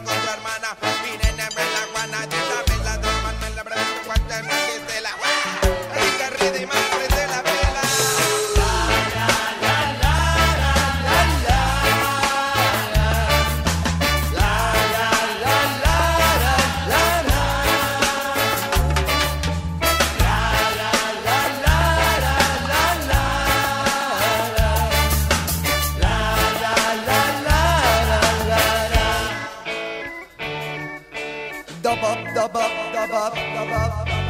para comprar dub up, dub up, dub up, dub up.